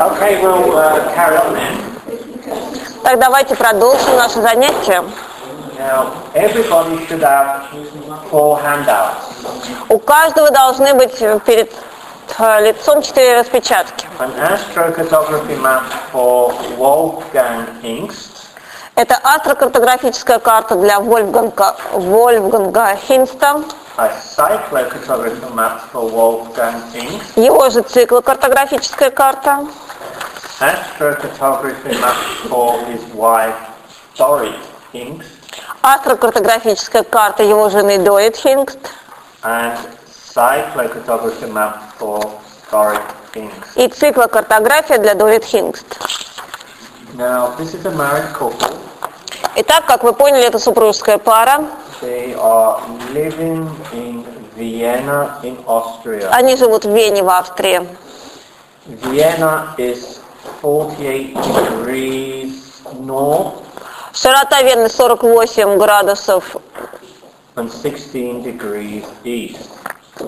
Okay, we'll uh, carry on then. Так давайте продолжим наше занятие. Now, everybody should have four handouts. У каждого должны быть перед э, лицом четыре распечатки. An astrocartography map for Wolfgang Hingst, Это астрокартографическая карта для Вольфганга, Вольфганга Хинста, его же циклокартографическая карта, astrocartography map for his wife Dorit Hingst, астрокартографическая карта его жены Дорит Хингст and cyclocartography map for Dorit Hingst. и циклокартография для Дорит Хингст. Now, this is a married couple. Итак, как вы поняли, это супружеская пара. They are living in Vienna in Austria. Они живут в Вене, в Австрии. Vienna is 48 degrees north Широта Вены 48 градусов and 16 degrees east.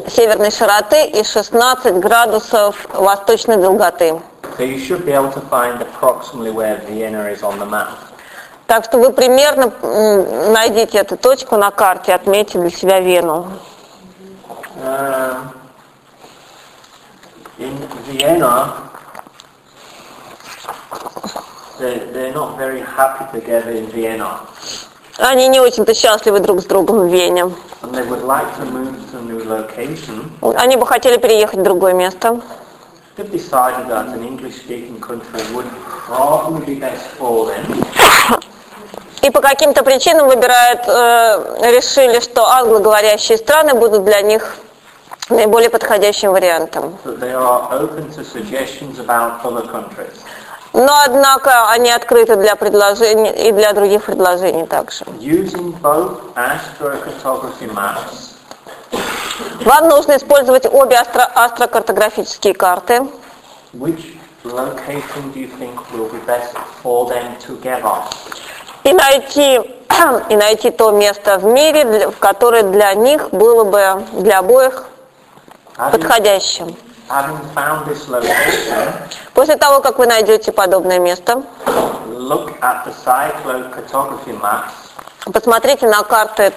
северной широты и 16 градусов восточной долготы. So you should be able to find approximately where Vienna is on the map. Так что вы примерно найдите эту точку на карте, отметьте для себя Вену. Um, in Vienna, they, they're not very happy together in Vienna. Они не очень-то счастливы друг с другом в Вене. And they would like to move to a new location. Они бы хотели переехать в другое место. They've decided that an English-speaking country would probably be best for them. И по каким-то причинам выбирают, э, решили, что англоговорящие страны будут для них наиболее подходящим вариантом. Но, однако, они открыты для предложений и для других предложений также. Вам нужно использовать обе астро- астрокартографические карты. и найти, и найти то место в мире, в которое для них было бы для обоих подходящим. После того, как вы найдете подобное место, look at the cyclocartography maps посмотрите на карты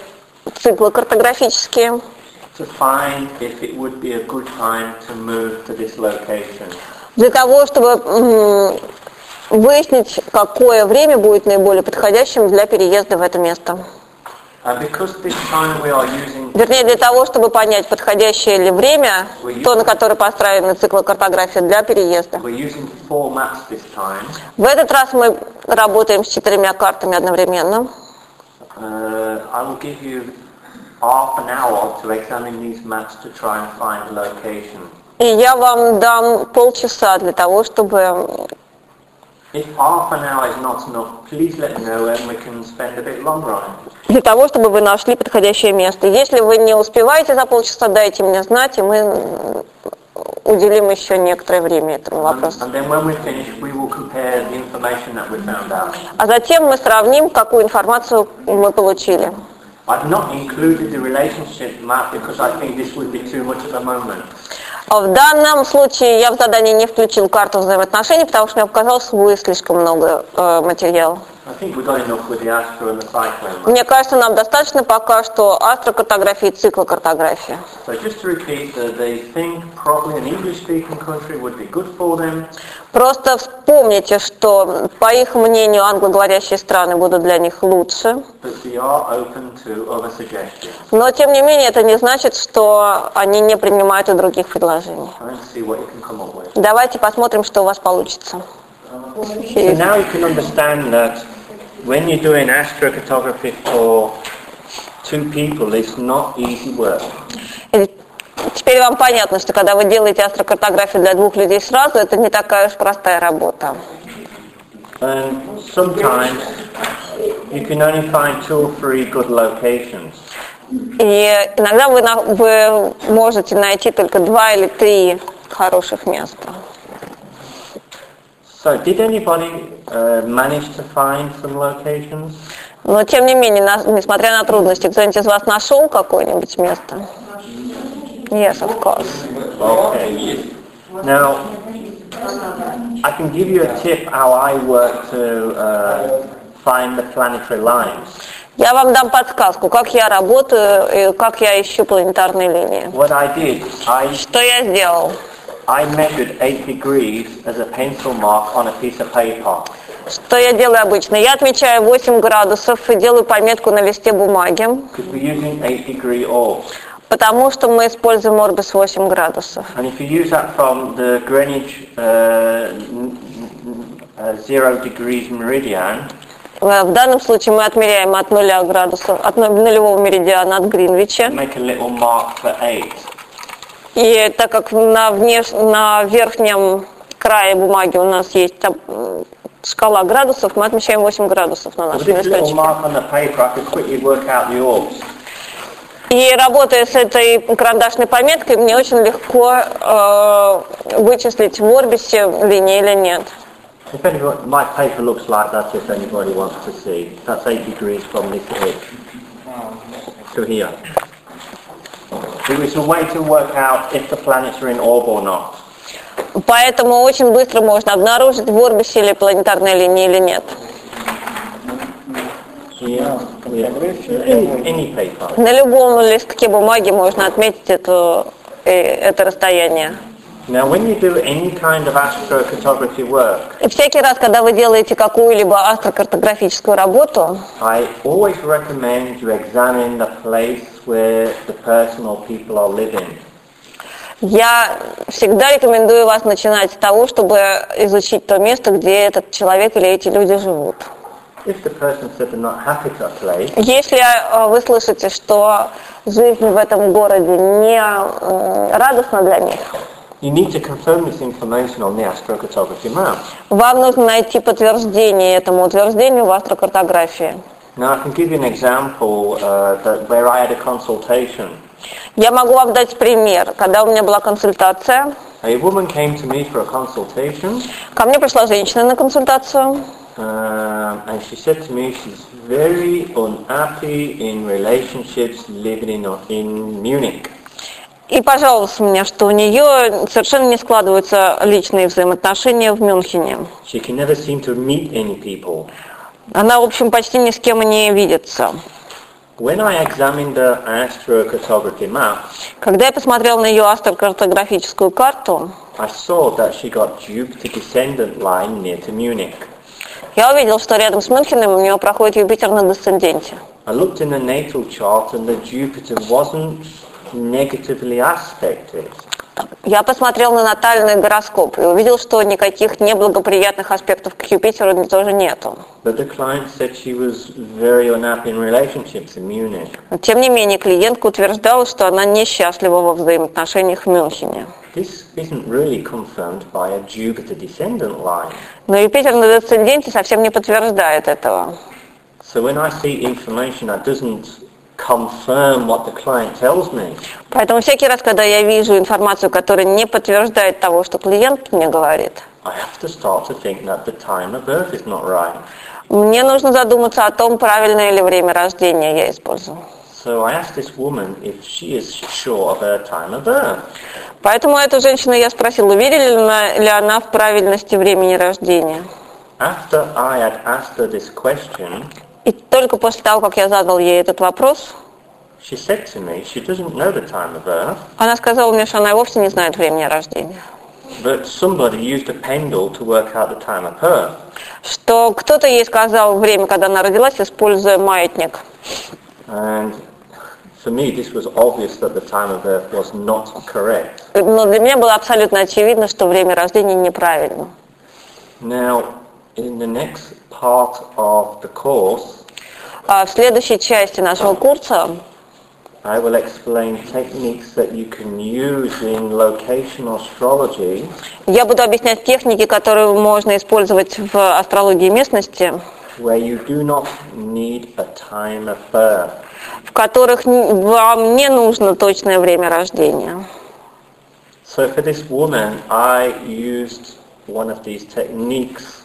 цикла картографические to find if it would be a good time to move to this location. для того, чтобы выяснить, какое время будет наиболее подходящим для переезда в это место. Вернее, для того, чтобы понять, подходящее ли время, то, на которое построена циклокартография для переезда. В этот раз мы работаем с четырьмя картами одновременно. uh. И я вам дам полчаса для того, чтобы... Для того, чтобы вы нашли подходящее место. Если вы не успеваете за полчаса, дайте мне знать, и мы уделим еще некоторое время этому вопросу. and then when we finish, we will compare the information that we found out. А затем мы сравним, какую информацию мы получили. I've not included the relationship map because I think this would be too much at the moment. В данном случае я в задании не включил карту взаимоотношений, потому что мне показалось, что будет слишком много э, материала. I think we've got enough with the astro and the cyclone map. Мне кажется, нам достаточно пока что астрокартографии и циклокартографии. So just to repeat, they think probably an English-speaking country would be good for them, Просто вспомните, что, по их мнению, англоговорящие страны будут для них лучше. Но, тем не менее, это не значит, что они не принимают и других предложений. Давайте посмотрим, что у вас получится. So now you can understand that when you're doing astrocartography for two people, it's not easy work. И теперь вам понятно, что когда вы делаете астрокартографию для двух людей сразу, это не такая уж простая работа. And sometimes you can only find two or three good locations. И иногда вы, на- вы можете найти только два или три хороших места. So did anybody uh, manage to find some locations? Но, тем не менее, на- несмотря на трудности, кто-нибудь из вас нашел какое-нибудь место? Yes, of course. Okay. Now, I can give you a tip how I work to uh, find the planetary lines. Я вам дам подсказку, как я работаю и как я ищу планетарные линии. What I did, I, Что я сделал? I measured 8 degrees as a pencil mark on a piece of paper. Что я делаю обычно? Я отмечаю 8 градусов и делаю пометку на листе бумаги, Because we're using 8 degree orbs. потому что мы используем орбис 8 градусов. And if you use that from the Greenwich uh, uh, zero degrees meridian, Э, В данном случае мы отмеряем от 0 градусов, от нулевого меридиана от Гринвича. make a little mark for 8. И так как на, внеш... на верхнем крае бумаги у нас есть шкала градусов, мы отмечаем 8 градусов на нашем листочке. И работая с этой карандашной пометкой, мне очень легко э, вычислить в орбисе линия или нет. If anyone, my paper looks like that if anybody wants to see. That's 8 degrees from this edge to here. It was a way to work out if the planets are in orb or not. Поэтому очень быстро можно обнаружить в орбисе или планетарная линия или нет. На любом листке бумаги можно отметить эту, э, это расстояние. Now, when you do any kind of astrocartography work, И всякий раз, когда вы делаете какую-либо астрокартографическую работу, I always recommend you examine the place where the person or people are living. я всегда рекомендую вас начинать с того, чтобы изучить то место, где этот человек или эти люди живут. If the person said they're not happy to a place, Если э, вы слышите, что жизнь в этом городе не м, радостна для них, you need to confirm this information on the astrocartography map. вам нужно найти подтверждение этому утверждению в астрокартографии. Now, I can give you an example uh, that where I had a consultation. Я могу вам дать пример. Когда у меня была консультация, A woman came to me for a consultation, ко мне пришла женщина на консультацию, um, and she said to me she's very unhappy in relationships living in, in Munich. и пожаловалась мне, что у нее совершенно не складываются личные взаимоотношения в Мюнхене. She can never seem to meet any people. Она, в общем, почти ни с кем не видится. When I examined the astrocartography map, Когда я посмотрела на ее астрокартографическую карту, I saw that she got Jupiter descendant line near to Munich. я увидела, что рядом с Мюнхеном у нее проходит Юпитер на десценденте. I looked in the natal chart and the Jupiter wasn't negatively aspected. Я посмотрел на натальный гороскоп и увидел, что никаких неблагоприятных аспектов к Юпитеру тоже нету. Тем не менее, клиентка утверждала, что она несчастлива во взаимоотношениях в Мюнхене. This isn't really confirmed by a Jupiter descendant line. Но Юпитер на десценденте совсем не подтверждает этого. So when I see information that doesn't confirm what the client tells me, Поэтому всякий раз, когда я вижу информацию, которая не подтверждает того, что клиент мне говорит, I have to start to think that the time of birth is not right. мне нужно задуматься о том, правильное ли время рождения я использую. So I asked this woman if she is sure of her time of birth. Поэтому эту женщину я спросила, уверена ли она в правильности времени рождения. After I had asked her this question, И только после того, как я задал ей этот вопрос, she said to me she doesn't know the time of birth, она сказала мне, что она вовсе не знает времени рождения. but somebody used a pendle to work out the time of birth. Что кто-то ей сказал время, когда она родилась, используя маятник. And for me, this was obvious that the time of birth was not correct. Но для меня было абсолютно очевидно, что время рождения неправильно. Now, in the next part of the course, А в следующей части нашего курса I will explain techniques that you can use in locational astrology я буду объяснять техники, которые можно использовать в астрологии местности, where you do not need a time of birth. в которых вам не нужно точное время рождения. So for this woman, I used one of these techniques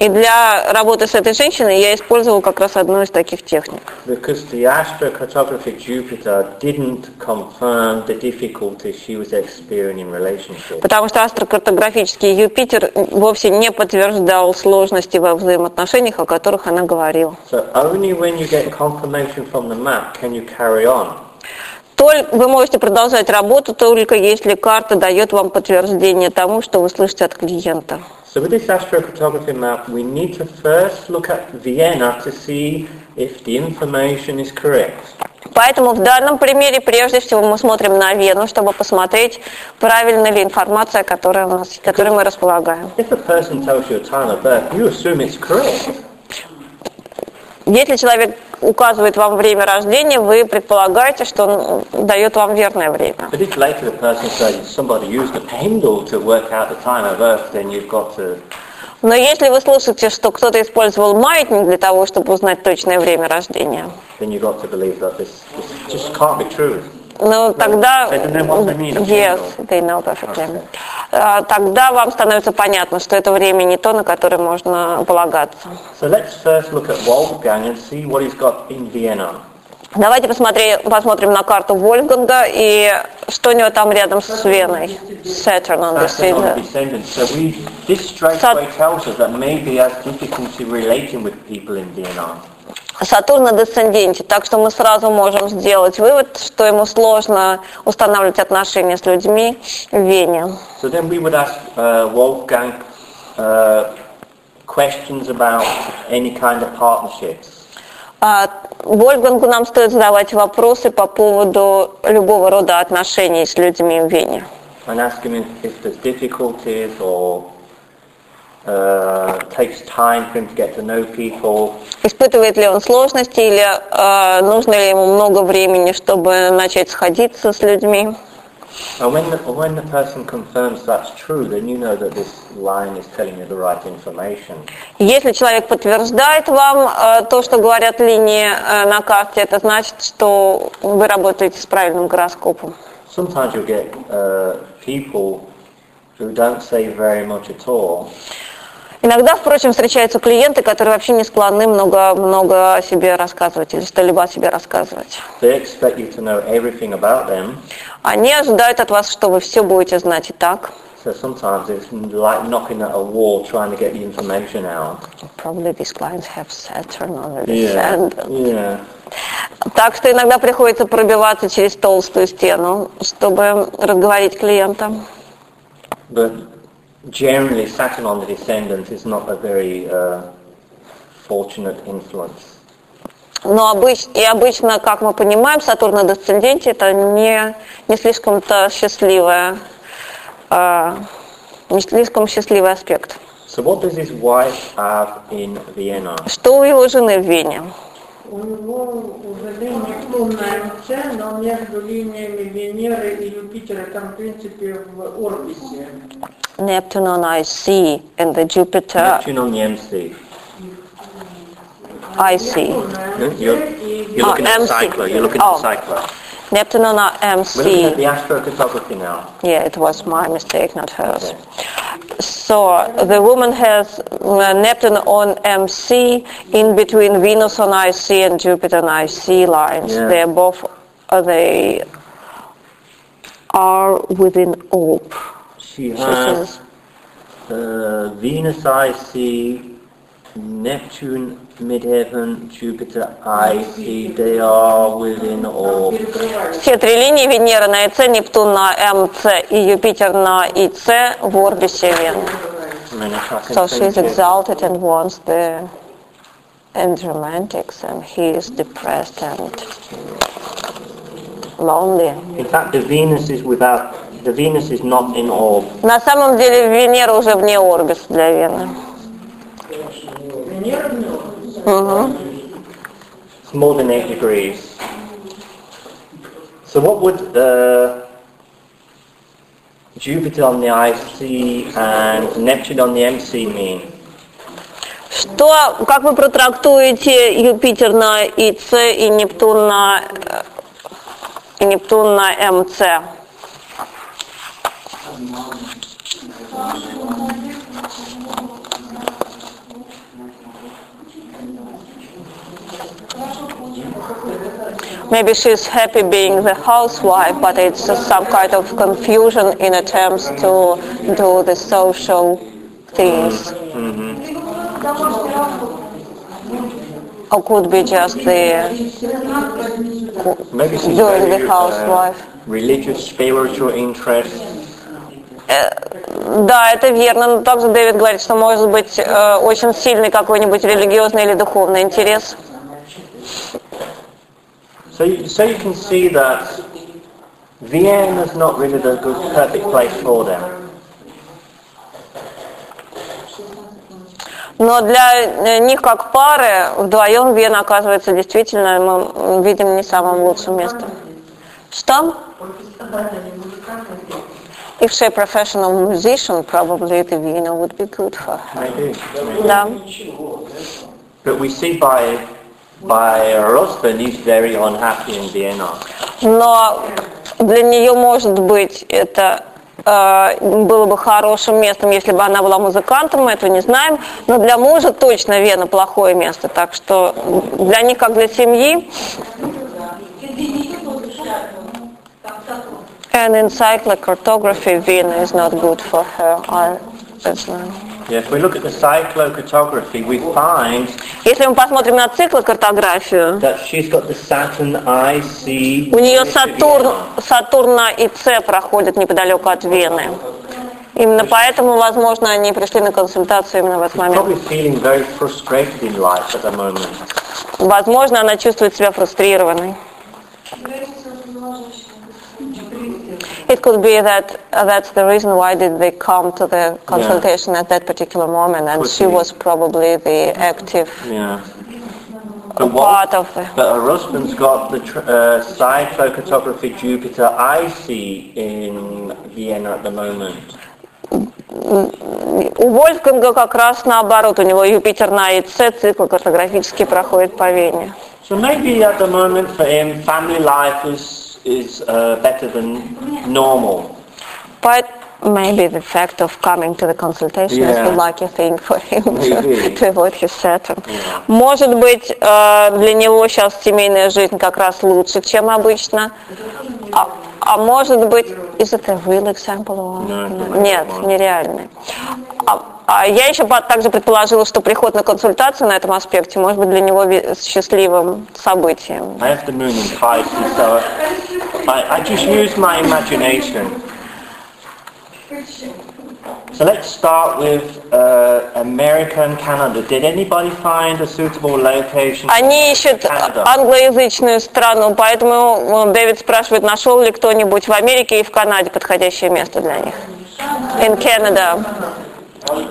И для работы с этой женщиной я использовал как раз одну из таких техник. Because the astrocartographic Jupiter didn't confirm the difficulties she was experiencing in relationship. Потому что астрокартографический Юпитер вовсе не подтверждал сложности во взаимоотношениях, о которых она говорила. So only when you get confirmation from the map can you carry on. Только вы можете продолжать работу только если карта дает вам подтверждение тому, что вы слышите от клиента. So with this astrocartography map, we need to first look at Vienna to see if the information is correct. Поэтому в данном примере прежде всего мы смотрим на Вену, чтобы посмотреть, правильна ли информация, которая у нас, которой мы располагаем. If a person tells you a time of birth, you assume it's correct. Если человек указывает вам время рождения, вы предполагаете, что он дает вам верное время. Но если вы слышите, что кто-то использовал маятник для того, чтобы узнать точное время рождения, then you've got to believe that this, this just can't be true. Ну тогда... Yes, they know perfectly. А, Тогда вам становится понятно, что это время не то, на которое можно полагаться. So let's first look at Wolfgang and see what he's got in Vienna. Давайте посмотри, посмотрим на карту Вольфганга и что у него там рядом с Веной. Saturn on descendant. So we, this straight Sat- away tells us that maybe has difficulty relating with people in Vienna. Сатурн на десценденте, так что мы сразу можем сделать вывод, что ему сложно устанавливать отношения с людьми в Вене. So then we would ask uh, Wolfgang uh, questions about any kind of partnerships. А Вольфгангу нам стоит задавать вопросы по поводу любого рода отношений с людьми в Вене. and ask him if, there's difficulties or uh, takes time for him to get to know people. Испытывает ли он сложности или э, нужно ли ему много времени, чтобы начать сходиться с людьми. And when the, when the person confirms that's true, then you know that this line is telling you the right information. Если человек подтверждает вам э, то, что говорят линии э, на карте, это значит, что вы работаете с правильным гороскопом. Sometimes you'll get uh, people who don't say very much at all, Иногда, впрочем, встречаются клиенты, которые вообще не склонны много-много о себе рассказывать или что-либо о себе рассказывать. Они ожидают от вас, что вы все будете знать и так. So sometimes it's like knocking at a wall trying to get the information out. Probably these clients have Saturn the descendant. yeah. Так что иногда приходится пробиваться через толстую стену, чтобы разговорить клиента. But generally, Saturn on the descendant is not a very uh, fortunate influence. Но обыч, и обычно, как мы понимаем, Сатурн на десценденте это не, не слишком-то счастливая, э, не слишком счастливый аспект. So what does his wife have in Vienna? Что у его жены в Вене? У него уже Нептун на МЦ, но между линиями Венеры и Юпитера там, в принципе, в орбисе. Neptune on IC and the Jupiter Neptune on the MC. IC. Yeah, You're, you're looking Oh, at the MC. cycler. You're looking Oh. at the cycler. Neptune on We're looking at MC. the astrocartography now. Yeah, it was my mistake, not hers. So the woman has uh, Neptune on MC in between Venus on IC and Jupiter on IC lines. Yeah. They're both uh, they are within orb. She has uh, Venus IC, Neptune midheaven, Jupiter IC. They are within orb. Все три линии Венера на ИЦ, Нептун на МЦ и Юпитер на ИЦ в орбисе Вены. I mean, if I can So think she's it. exalted and wants the and romantics, and he is depressed and lonely. In fact, the Venus is without. The Venus is not in orb. На самом деле Венера уже вне орбиса для Вены. Нем. It's more than eight degrees. So what would uh, Jupiter on the IC and Neptune on the MC mean? Что, как вы протрактуете Юпитер на ИЦ и Нептун на э, и Нептун на МЦ? Maybe she's happy being the housewife, but it's some kind of confusion in attempts to do the social things. Or could be just the Maybe she's Doing very, the housewife. uh, religious, spiritual interest. Да, это верно. Но также Дэвид говорит, что может быть э, очень сильный какой-нибудь религиозный или духовный интерес. So you, so you can see that Vienna is not really the good, perfect place for them. Но для э, них как пары вдвоем Вена оказывается действительно, мы видим, не самым лучшим местом. Что? If she's a professional musician, probably the Vienna would be good for her. Maybe. Да. But we see by by husband, he's very unhappy in Vienna. Но для нее, может быть, это э, было бы хорошим местом, если бы она была музыкантом, мы этого не знаем. Но для мужа точно Вена плохое место. Так что для них, как для семьи, and in cyclocartography, Vienna is not good for her. I, as well. Yeah, if we look at the cyclocartography, we find Если мы посмотрим на циклокартографию, that she's got the Saturn IC. у нее Сатурн, Сатурна и С проходят неподалеку от Вены. Именно поэтому, возможно, они пришли на консультацию именно в этот момент. Probably feeling very frustrated in life at the moment. Возможно, она чувствует себя фрустрированной. It could be that uh, that's the reason why did they come to the consultation at that particular moment, and Could she be. was probably the active Yeah. part of the. But her husband's got the tr- uh, cyclocartography Jupiter IC in Vienna at the moment. У Вольфганга как раз наоборот, у него Юпитер на ИЦ, цикл картографический проходит по Вене. So maybe at the moment for him, family life is is uh, better than normal. But maybe the fact of coming to the consultation is Yeah. a lucky thing for him to, to avoid his Saturn. Может быть, э, для него сейчас семейная жизнь как раз лучше, чем обычно. А, а может быть, is it a real example? or- No, Нет, нереальный. А, а я еще также предположила, что приход на консультацию на этом аспекте может быть для него счастливым событием. I have the moon in Pisces, so I, I just use my imagination. So let's start with uh, America and Canada. Did anybody find a suitable location? Они ищут англоязычную страну, поэтому э, Дэвид спрашивает, нашел ли кто-нибудь в Америке и в Канаде подходящее место для них. In Canada.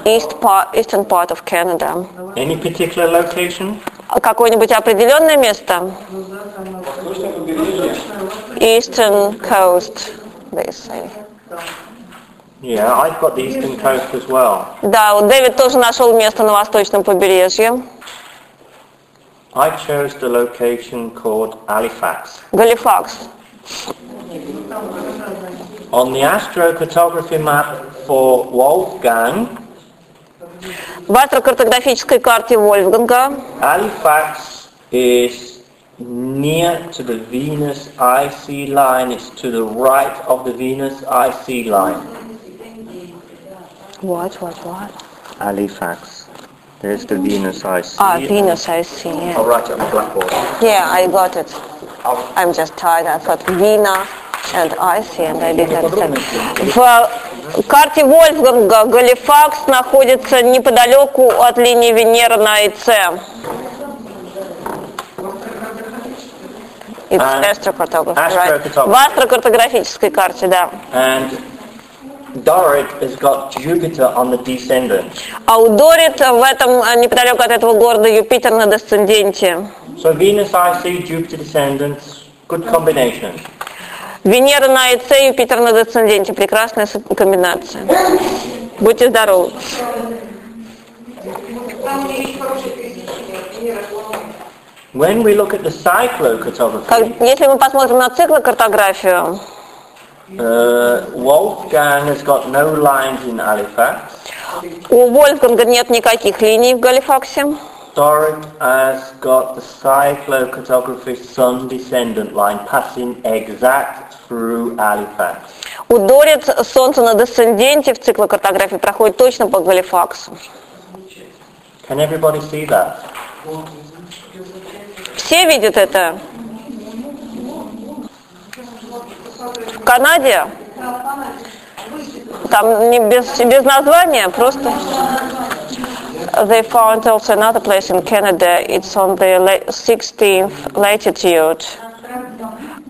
East part, eastern part of Canada. Any particular location? А Какое-нибудь определенное место? Eastern coast, they say. Yeah, I've got the eastern coast as well. Да, вот Дэвид тоже нашел место на восточном побережье. I chose the location called Halifax. Галифакс. On the astrocartography map for Wolfgang, В астрокартографической карте Вольфганга Halifax is near to the Venus IC line. It's to the right of the Venus IC line. What, what, what? Halifax. There's the Venus IC. Ah, Venus, I see. yeah. I'll write it on the blackboard. Yeah, I got it. I'm just tired. I thought Vina and Icy, and I didn't understand. В карте Вольфганга Галифакс находится неподалеку от линии Венеры на ИЦ. В астрокартографической карте, да. And Dorit has got Jupiter on the descendant. А у Дорит в этом, а, неподалеку от этого города Юпитер на десценденте. So Venus IC, Jupiter descendants, good combination. Венера на ИЦ, Юпитер на десценденте. Прекрасная комбинация. Будьте здоровы. When we look at the cyclocartography, Как- если мы посмотрим на циклокартографию, uh, Wolfgang has got no lines in Halifax. у Вольфганга нет никаких линий в Галифаксе. So Dorrit has got the cyclocartography sun descendant line passing exact through Halifax. У Дорит Солнце на десценденте в циклокартографии проходит точно по Галифаксу. Can everybody see that? Все видят это? В Канаде? Там не без, без названия, просто... They found also another place in Canada. It's on the la- 16th latitude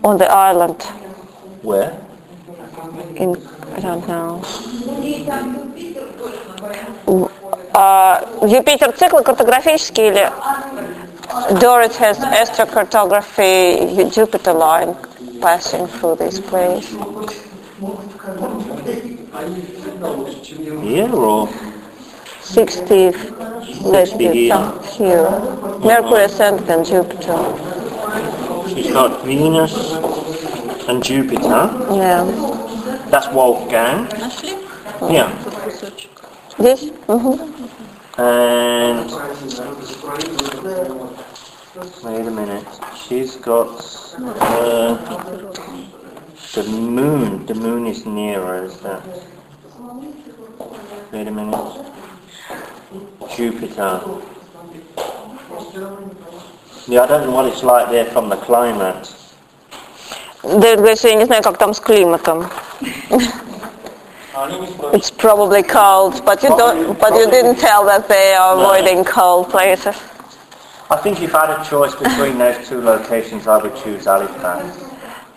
on the island. Where? In I don't know. А, Юпитер цикл картографический или Dorit has astrocartography Jupiter line passing through this place. Here or? 60th latitude here. some here. Mercury ascended and Jupiter. She's got Venus and Jupiter. Yeah. That's Wolfgang. Yeah. This? Mm-hmm. And wait a minute. She's got uh, the moon. The moon is nearer. Is that? Wait a minute. Jupiter. Yeah, I don't know what it's like there from the climate. Дэвид говорит, что я не знаю, как там с климатом. It's probably cold, but you don't, but you didn't tell that they are avoiding cold places. I think if I had a choice between those two locations, I would choose Halifax.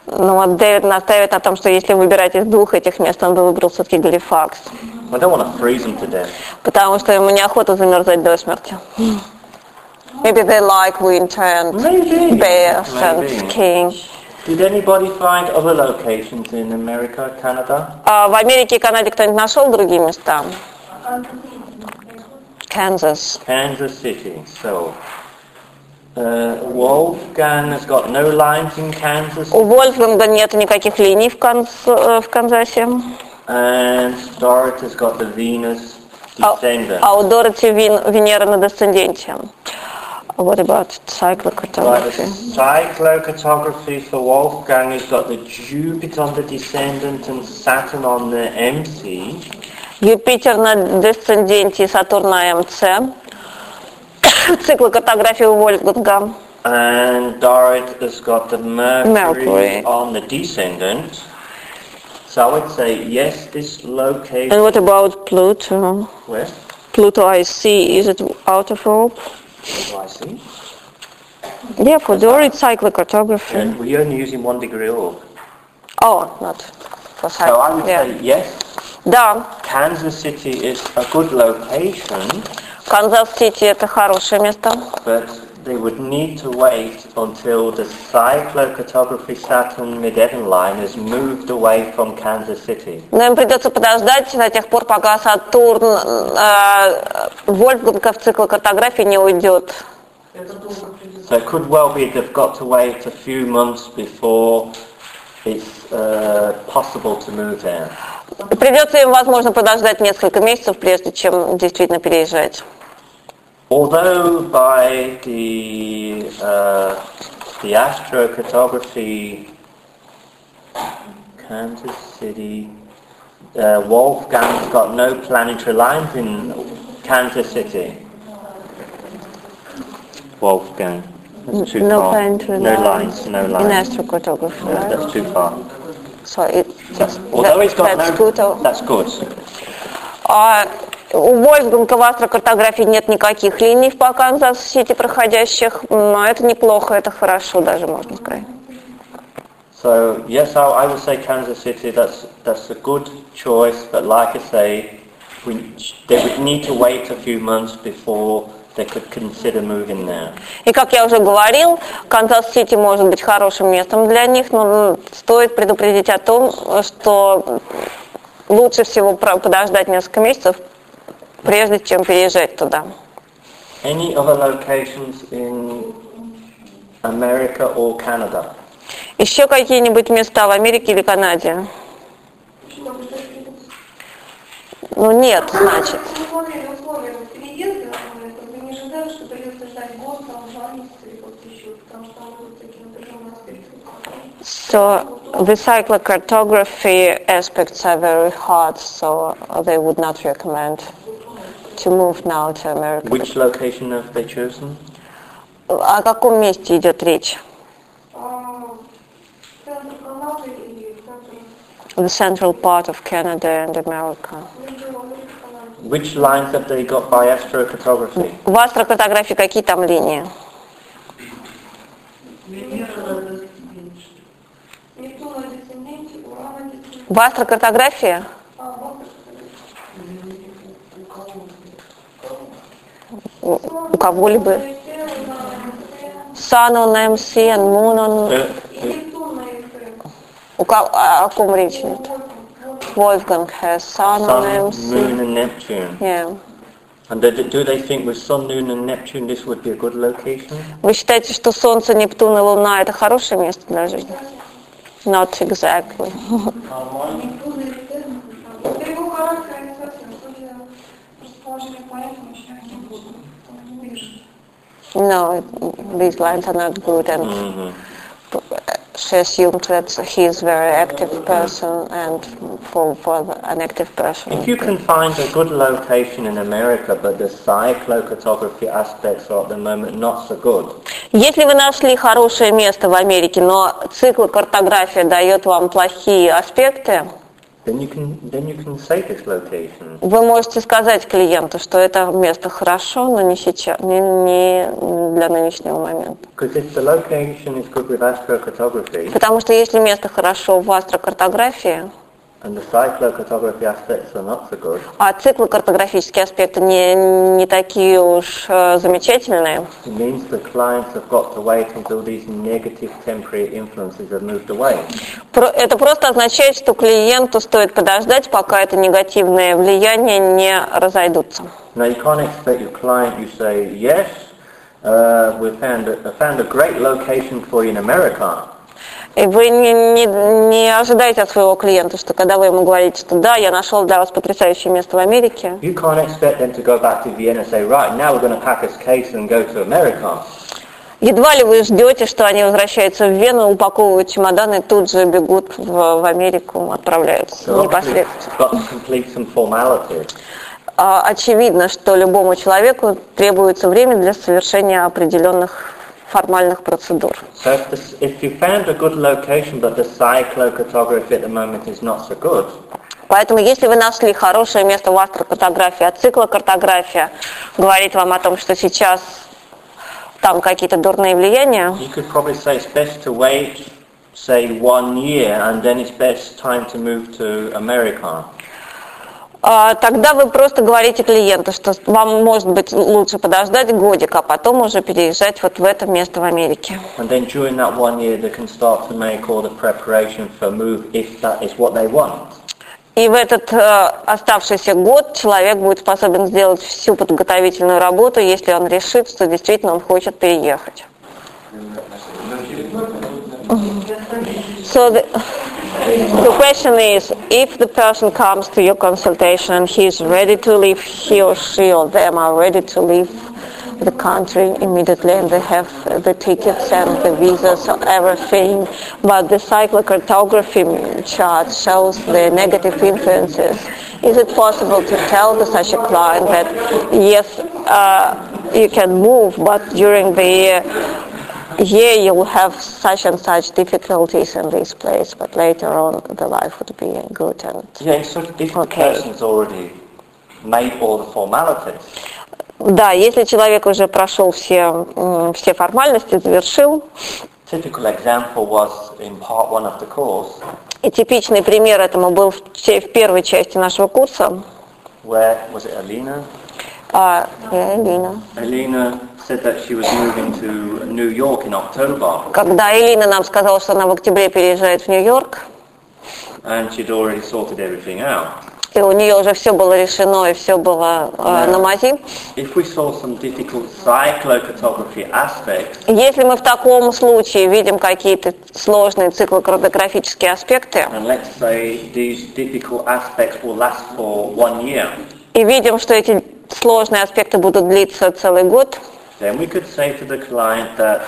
Ну вот Дэвид настаивает на том, что если выбирать из двух этих мест, он бы выбрал все-таки Галифакс. I don't want to freeze them to death. Потому что ему неохота замерзать до смерти. Maybe they like winter and Maybe. bears and Maybe. skiing. Did anybody find other locations in America, Canada? А в Америке и Канаде кто-нибудь нашел другие места? Канзас. Kansas City. So, uh, Wolfgang has got no lines in Kansas, У Вольфганга нет никаких линий в, Канз- э, в Канзасе. and Dorrit has got the Venus А, descendant. а у Дороти Вин- Венера на десценденте. What about Right, cyclocartography? the cyclocartography for Wolfgang has got the Jupiter on the descendant and Saturn on the MC. Юпитер на десценденте и Сатурн на МЦ. Циклокартография у Вольфганга. And Dorrit has got the Mercury, Mercury. on the descendant. So I would say yes, this location. And what about Pluto? Where? Pluto I see, is it out of orb? Oh, I see. Yeah, for Dorit cyclocartography. And we're only using one degree orb. Oh, not for So I would yeah. say yes, Да, Kansas City is a good location, Канзас-Сити это хорошее место. but they would need to wait until the cyclocartography Saturn mid-Evan line has moved away from Kansas City. Но им придется подождать до тех пор, пока Сатурн э, Вольфганга в циклокартографии не уйдет. So it could well be they've got to wait a few months before it's uh, possible to move there. Придется им, возможно, подождать несколько месяцев, прежде чем действительно переезжать. Although by the uh, the astrocartography, Kansas City, uh, Wolfgang's got no planetary lines in Kansas City. Wolfgang, that's too No far. planetary no lines lines, no In lines. astrocartography, No, right? that's too far. So it, Although that- it's got that's no, good. That's good. А у Вольфганга в астрокартографии нет никаких линий по Канзас-Сити проходящих, но это неплохо, это хорошо даже, можно сказать. So yes, I, would say Kansas City. That's that's a good choice, but like I say, we, they would need to wait a few months before they could consider moving there. И как я уже говорил, Канзас-Сити может быть хорошим местом для них, но стоит предупредить о том, что лучше всего подождать несколько месяцев, прежде чем переезжать туда. Any other locations in America or Canada? Еще какие-нибудь места в Америке или Канаде? Ну нет, значит. So the cyclocartography aspects are very hard, so they would not recommend to move now to America. Which location have they chosen? О каком месте идет речь? The central part of Canada and America. Which lines have they got by astrocartography? В астрокартографии какие там линии? В астрокартографии а вот у кого-либо Sun on MC and Moon on... Uh, и Нептун на ИФ. У ко- о ком речь идет? Wolfgang has Sun on Sun, MC. Moon and Neptune. Yeah. And do, do they think with Sun, Moon and Neptune this would be a good location? Вы считаете, что Солнце, Нептун и Луна – это хорошее место для жизни? Not exactly. Берегу No, it- these lines are not good and Mhm. she assumed that he is a very active person and for, for the- an active person. If you can find a good location in America, but the cyclocartography aspects are at the moment not so good, Если вы нашли хорошее место в Америке, но цикл картография дает вам плохие аспекты, then you can then you can say this location. вы можете сказать клиенту, что это место хорошо, но не сейчас, не, не для нынешнего момента. Because if the location is good with astrocartography Потому что если место хорошо в астрокартографии, and the cyclocartography aspects are not so good, а циклокартографические аспекты не, не такие уж э, замечательные, it means the clients have got to wait until these negative temporary influences have moved away. Про- Это просто означает, что клиенту стоит подождать, пока это негативное влияние не разойдутся. Now you can't expect your client, you say, yes, uh, we found a, found a great location for you in America. И вы не, не, не ожидаете от своего клиента, что когда вы ему говорите, что да, я нашел для вас потрясающее место в Америке, You can't expect them to go back to Vienna and say, right, now we're going to pack this case and go to America. едва ли вы ждете, что они возвращаются в Вену, упаковывают чемоданы и тут же бегут в, в Америку, отправляются So непосредственно. А, Очевидно, что любому человеку требуется время для совершения определенных формальных процедур. So if, this, if you found a good location but the cyclocartography at the moment is not so good, Поэтому, если вы нашли хорошее место в астрокартографии, а циклокартография говорит вам о том, что сейчас там какие-то дурные влияния, you could probably say it's best to wait, say, one year and then it's best time to move to America. А, тогда вы просто говорите клиенту, что вам может быть лучше подождать годик, а потом уже переезжать вот в это место в Америке. And then during that one year they can start to make all the preparation for move if that is what they want. И в этот э, оставшийся год человек будет способен сделать всю подготовительную работу, если он решит, что действительно он хочет переехать. So the, the question is, if the person comes to your consultation and he is ready to leave, he or she or them are ready to leave the country immediately and they have the tickets and the visas and everything, but the cyclocartography chart shows the negative influences. Is it possible to tell such a client that yes, uh, you can move, but during the year you will have such and such difficulties in this place, but later on the life would be good and Yeah, so if person's already made all the formalities, Да, если человек уже прошел все, все формальности, завершил, typical example was in part one of the course и типичный пример этому был в, в первой части нашего курса, where, was it Alina? а, я Элина. Alina said that she was moving to New York in October Когда Элина нам сказала, что она в октябре переезжает в Нью-Йорк, and she'd already sorted everything out. и у нее уже все было решено и все было э, на мази. If we saw some difficult cyclocartography aspects, Если мы в таком случае видим какие-то сложные циклокартографические аспекты, and let's say these difficult aspects will last for one year, и видим, что эти сложные аспекты будут длиться целый год, then we could say to the client that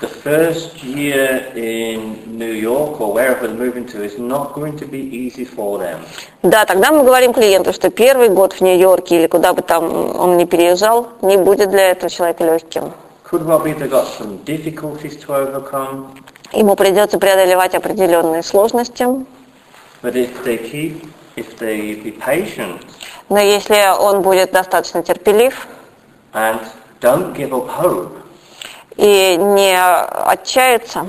the first year in New York or wherever they're moving to is not going to be easy for them. Да, тогда мы говорим клиенту, что первый год в Нью-Йорке или куда бы там он ни переезжал, не будет для этого человека легким. Could well be they've got some difficulties to overcome, Ему придется преодолевать определенные сложности. but if they keep, if they be patient Но если он будет достаточно терпелив and don't give up hope, и не отчается,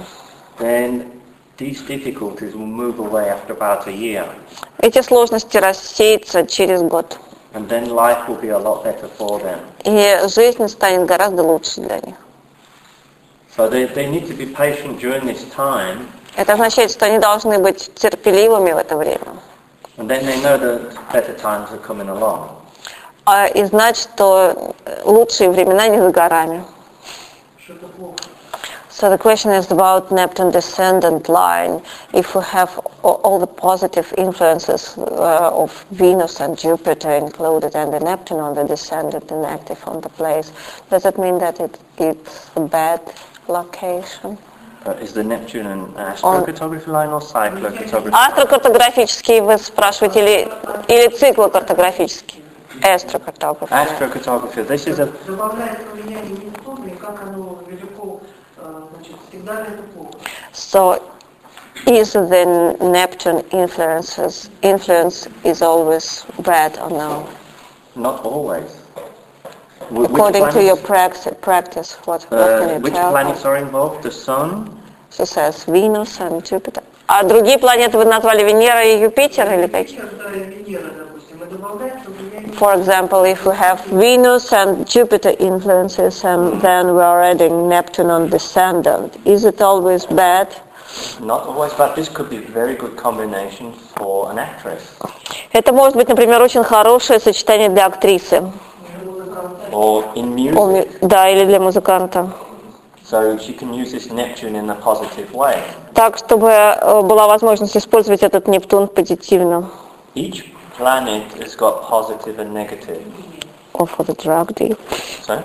then these difficulties will move away after about a year. эти сложности рассеются через год. And then life will be a lot better for them. И жизнь станет гораздо лучше для них. So they, they need to be patient during this time, Это означает, что они должны быть терпеливыми в это время. and then they know that better times are coming along. А, И знать, что лучшие времена не за горами. Что-то плохо. So the question is about Neptune descendant line. If we have a- all the positive influences uh, of Venus and Jupiter included and the Neptune on the descendant and active on the place, does it mean that it, it's a bad location? Uh, is the Neptune an astrocartography line or cyclocartography? Астрокартографический вы спрашиваете или, или циклокартографический? Астрокартограф. Astrocartography. This is a Добавляет влияние Нептуна, и как оно велико, э, значит, всегда ли это плохо? So is the Neptune influences influence is always bad or no? not always. Wh- which According to your planets- practice, practice what, what uh, can you which tell? planets are involved? The Sun, She says Venus and Jupiter. А другие планеты вы назвали Венера и Юпитер или какие? Когда Венера, допустим, и добавляется влияние For example, if we have Venus and Jupiter influences and then we are adding Neptune on descendant, is it always bad? not always, but this could be a very good combination for an actress. Это может быть, например, очень хорошее сочетание для актрисы. Or in music. О, ми- Да, или для музыканта. So she can use this Neptune in a positive way. Так, чтобы э, была возможность использовать этот Нептун позитивно. Each planet has got positive and negative. Or for the drug deal. So,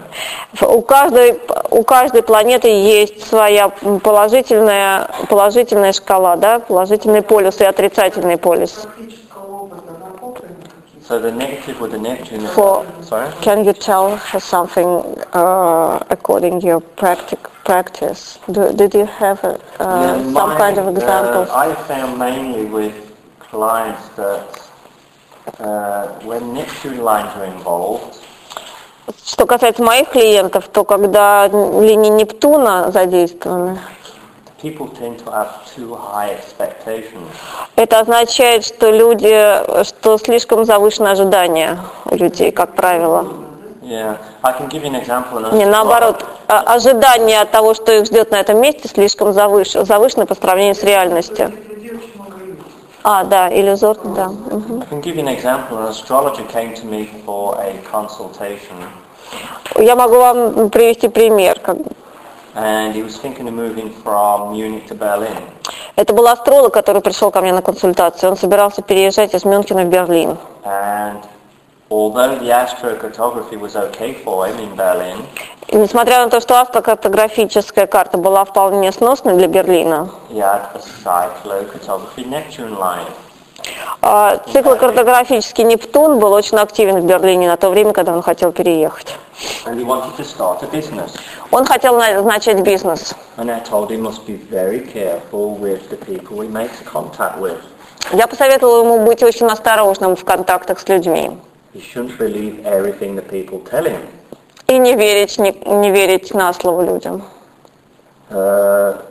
У каждой, у каждой планеты есть своя положительная, положительная шкала, да, положительный полюс и отрицательный полюс. практического опыта накопленных каких-то. so the negative with the Neptune is... For, Sorry? can you tell us something uh, according your practic, practice? Do, did you have uh, Yeah, some mine, kind of examples? Uh, I found mainly with clients that Что касается моих клиентов, то когда линии Нептуна задействованы, people tend to have too high expectations. это означает, что люди, что слишком завышено ожидание у людей, как правило. Yeah, I can give you an example. Не, наоборот, а- ожидание от того, что их ждет на этом месте, слишком завыш- завышено по сравнению с реальностью. Этих людей очень много иллюзий. А, да, иллюзорно, да. мгм. I can give you an example. An astrologer came to me for a consultation Я могу вам привести пример. and he was thinking of moving from Munich to Berlin. Это был астролог, который пришел ко мне на консультацию. Он собирался переезжать из Мюнхена в Берлин. And although the astrocartography was okay for him in Berlin, И несмотря на то, что астрокартографическая карта была вполне сносной для Берлина, he had a cyclocartography Neptune line. а циклокартографический Нептун был очень активен в Берлине на то время, когда он хотел переехать. Он хотел на- начать бизнес. Я посоветовала ему быть очень осторожным в контактах с людьми. He shouldn't believe everything the people tell him. И не верить, не, не верить на слово людям. Uh,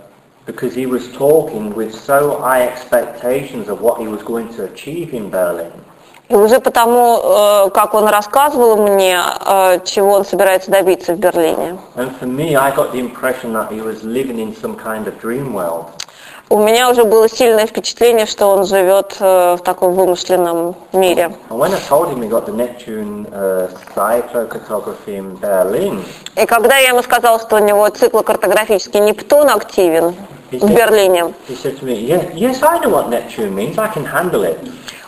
because he was talking with so high expectations of what he was going to achieve in Berlin. И уже потому, э, как он рассказывал мне, э, чего он собирается добиться в Берлине, And for me, I got the impression that he was living in some kind of dream world. У меня уже было сильное впечатление, что он живет э, в таком вымышленном мире. Berlin, И когда я ему сказала, что у него циклокартографический Нептун активен в Берлине,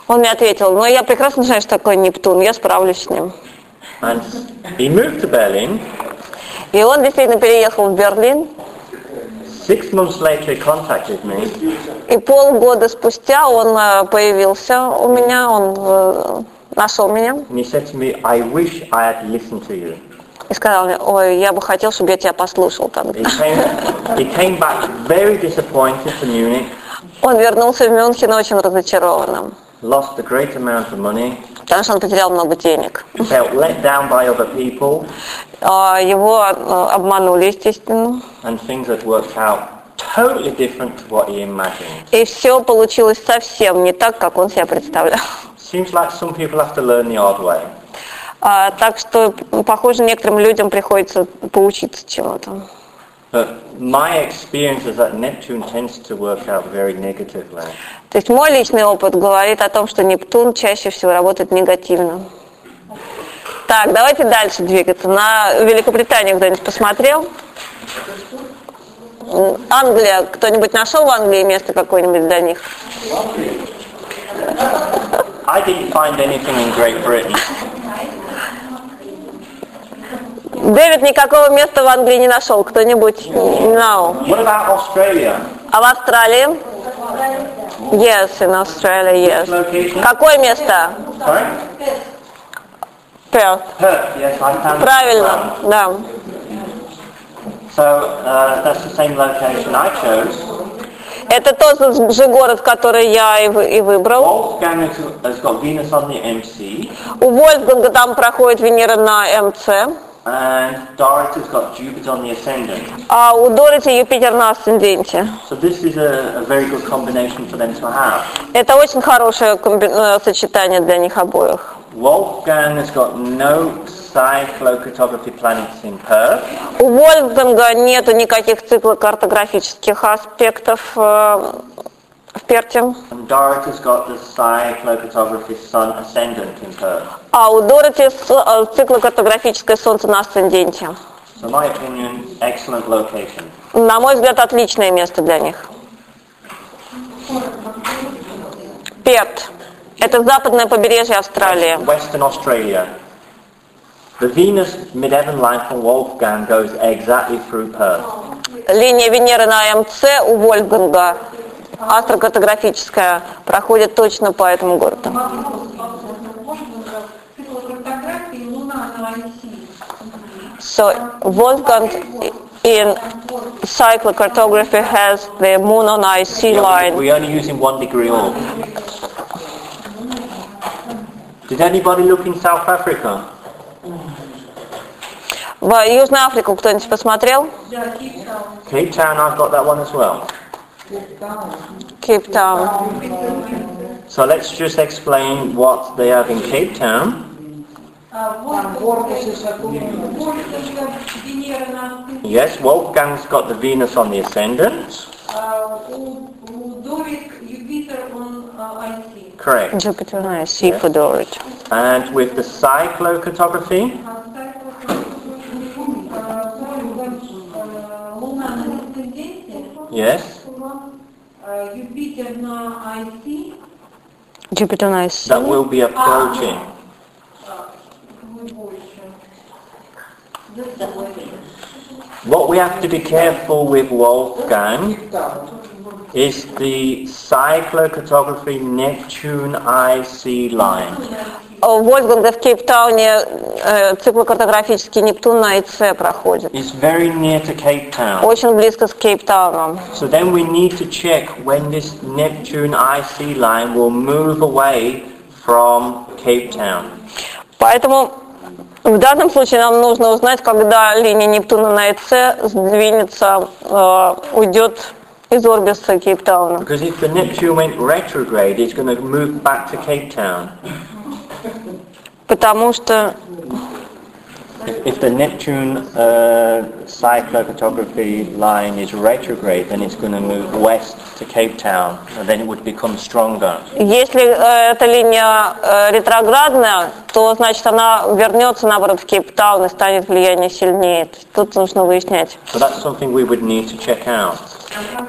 он мне ответил, ну я прекрасно знаю, что такое Нептун, я справлюсь с ним. И он действительно переехал в Берлин. Six months later, he contacted me И полгода спустя он э, появился у меня, он э, нашел меня and he said to me, I wish I had listened to you. и сказал мне, ой, я бы хотел, чтобы я тебя послушал He came, he came back very disappointed to Munich, Он вернулся в Мюнхен очень разочарованным, lost a great amount of money, потому что он потерял много денег. felt let down by other people, А, Его э, обманули, естественно. and things had worked out totally different to what he imagined. И все получилось совсем не так, как он себе представлял. Seems like some people have to learn the hard way. А, так что, похоже, некоторым людям приходится поучиться чему-то. But my experience is that Neptune tends to work out very negatively. То есть мой личный опыт говорит о том, что Нептун чаще всего работает негативно. Так, давайте дальше двигаться. На Великобританию кто-нибудь посмотрел? Англия. Кто-нибудь нашел в Англии место какое-нибудь для них? I didn't find anything in Great Britain. Дэвид никакого места в Англии не нашел. Кто-нибудь? No. What about Australia? А в Австралии? Yes, in Australia, yes. Location? Какое место? Sorry? Перth. Perth, yes, I found Правильно, да. So uh, that's the same location I chose. Это тот же город, который я и вы- и выбрал. Wolfgang has, has got Venus on the MC, У Вольфганга там проходит Венера на МЦ, and Dorothy's got Jupiter on the ascendant. а у Дороти Юпитер на асценденте. So this is a, a very good combination for them to have. Это очень хорошее э, сочетание для них обоих. Wolfgang has got no cyclocartography planets in Perth, У Вольфганга нету никаких циклокартографических аспектов э, Perth. а у Дороти э, циклокартографическое солнце на асценденте. So my opinion, excellent location. На мой взгляд, отличное место для них. Перт. Это западное побережье Австралии. Western Australia. The Venus mid-heaven line from Wolfgang goes exactly through Perth. Линия Венеры на МЦ у Вольфганга, астрокартографическая, проходит точно по этому городу. So Wolfgang in cyclocartography has the moon on IC line. We're only using one degree off. Did anybody look in South Africa? В Южную Африку кто-нибудь посмотрел? Cape Town, I've got that one as well. Кейптаун. So let's just explain what they have in Cape Town. Корпусы Сатурна. Венера на оси. Yes, Wolfgang's got the Venus on the ascendant. А, У у Дорик Юпитер он а, оси. Correct. Jupiter на IC for Dorothy. And with the cyclocartography, А Луна на асценденте, yes, а, Юпитер на оси, Jupiter на IC. that will be approaching. вы больше. Да, больше. What we have to be careful with Wolfgang is the cyclocartography Neptune IC line. У Вольфганга в Кейптауне э, циклокартографический Нептун на ИЦ проходит. It's very near to Cape Town. Очень близко с Кейптауном. So then we need to check when this Neptune IC line will move away from Cape Town. Поэтому в данном случае нам нужно узнать, когда линия Нептуна на ИЦ сдвинется, э, уйдет из орбиса Кейптауна. Because if the Neptune went retrograde, it's going to move back to Cape Town. Потому что If, the Neptune uh, cyclocartography line is retrograde, then it's going to move west to Cape Town, and then it would become stronger. если э, эта линия э, ретроградная, то значит она вернется наоборот в Кейптаун и станет влияние сильнее. Тут нужно выяснять. So that's something we would need to check out.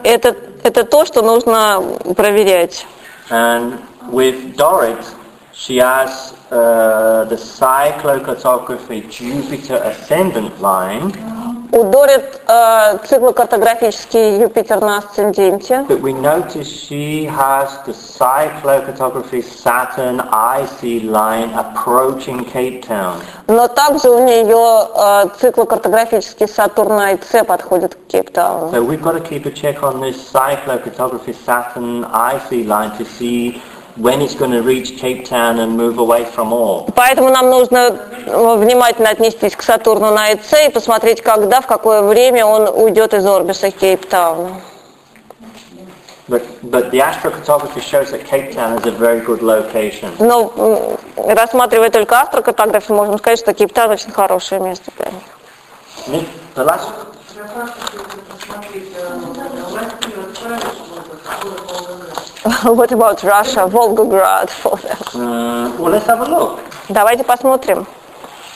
Это, это то, что нужно проверять. And with Dorit, she has uh, the cyclocartography Jupiter ascendant line У Дорит э, циклокартографический Юпитер на асценденте. But we notice she has the cyclocartography Saturn IC line approaching Cape Town. Но также у нее э, циклокартографический Сатурн на ИЦ подходит к Кейптауну. So we've got to keep a check on this cyclocartography Saturn IC line to see when it's going to reach Cape Town and move away from all. Поэтому нам нужно э, внимательно отнестись к Сатурну на ИЦ и посмотреть, когда, в какое время он уйдет из орбиса Кейптауна. But, but the astrocartography shows that Cape Town is a very good location. Но рассматривая только астрокартографию, можем сказать, что Кейптаун очень хорошее место для них. The last э, What about Russia, Volgograd? Uh, well, let's have a look. Давайте посмотрим.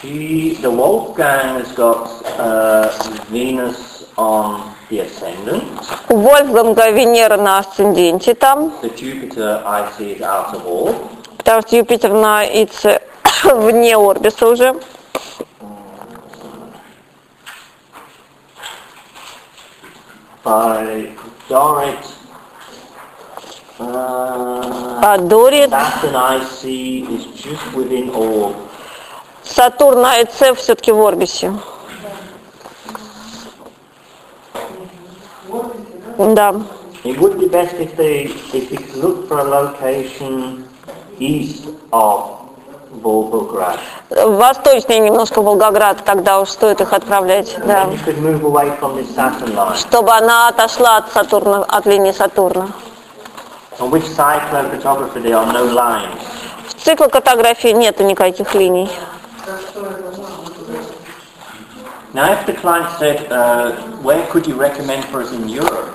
She, the Wolfgang has got uh, Venus on the ascendant. У Вольфганга Венера на асценденте там, The Jupiter I see is out of orb. потому что Юпитер на ИЦ вне орбиса уже. By Dorit, uh, А Дорит, Saturn I see is just within orb. Сатурн на ИЦ все-таки в орбисе. Да. It would be best if they if they look for a location east of Volgograd. Восточнее немножко Волгоград, тогда уж стоит их отправлять, да. Чтобы она отошла от Сатурна, от линии Сатурна. В циклокартографии нету никаких линий. Now if the client said, uh, where could you recommend for us in Europe?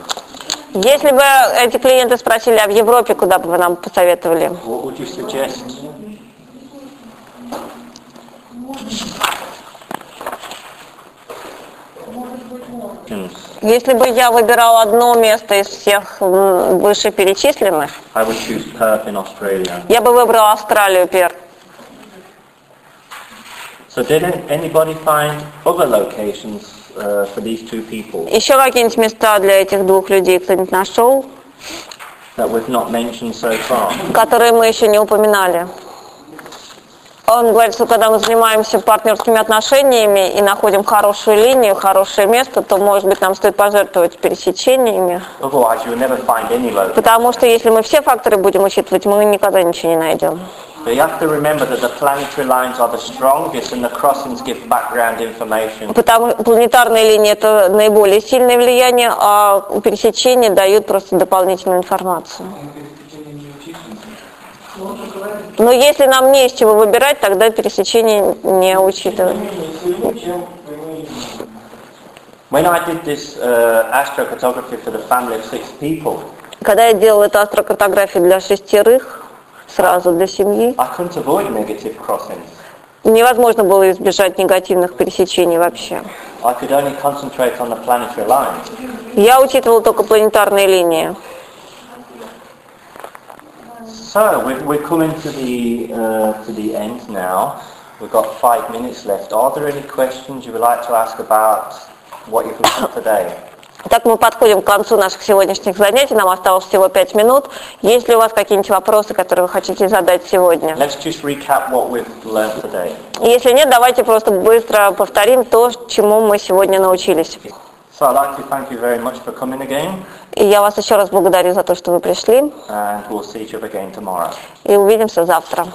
Если бы эти клиенты спросили, а в Европе куда бы вы нам посоветовали? What would you suggest? Если бы я выбирал одно место из всех вышеперечисленных, I would choose Perth in Australia. я бы выбрал Австралию первым. So did an- anybody find other locations uh, for these two people Еще какие-нибудь места для этих двух людей кто-нибудь нашел, that we've not mentioned so far? которые мы еще не упоминали? Он говорит, что когда мы занимаемся партнерскими отношениями и находим хорошую линию, хорошее место, то, может быть, нам стоит пожертвовать пересечениями. Потому что если мы все факторы будем учитывать, мы никогда ничего не найдем. So you have to remember that the planetary lines are the strongest and the crossings give background information. Потому планетарные линии это наиболее сильное влияние, а пересечения дают просто дополнительную информацию. Но если нам не из чего выбирать, тогда пересечения не учитываем. When I did this uh, astrocartography for the family of six people, Когда я делала эту астрокартографию для шестерых, сразу для семьи, I couldn't avoid negative crossings. невозможно было избежать негативных пересечений вообще. I could only concentrate on the planetary lines. Я учитывала только планетарные линии. So we're, we're coming to the uh, to the end now. We've got five minutes left. Are there any questions you would like to ask about what you've learned today? Так мы подходим к концу наших сегодняшних занятий. Нам осталось всего пять минут. Есть ли у вас какие-нибудь вопросы, которые вы хотите задать сегодня? Let's just recap what we've learned today. Если нет, давайте просто быстро повторим то, чему мы сегодня научились. So I'd like to thank you very much for coming again, И я вас еще раз благодарю за то, что вы пришли. and we'll see each other again tomorrow. И увидимся завтра.